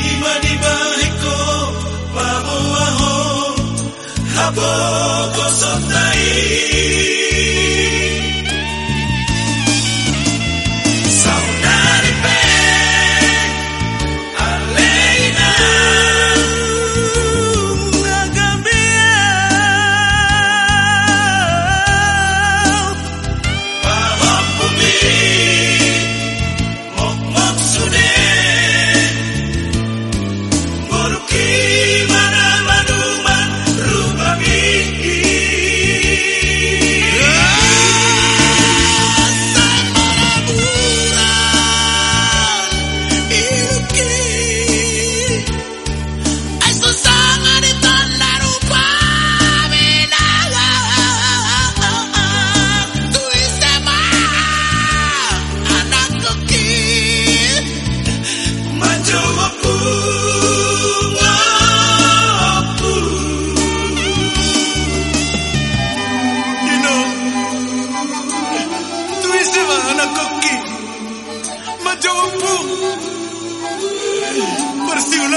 Iluminabaiko baboaho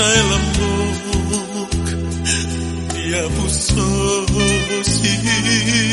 sa lambok Ya puso sih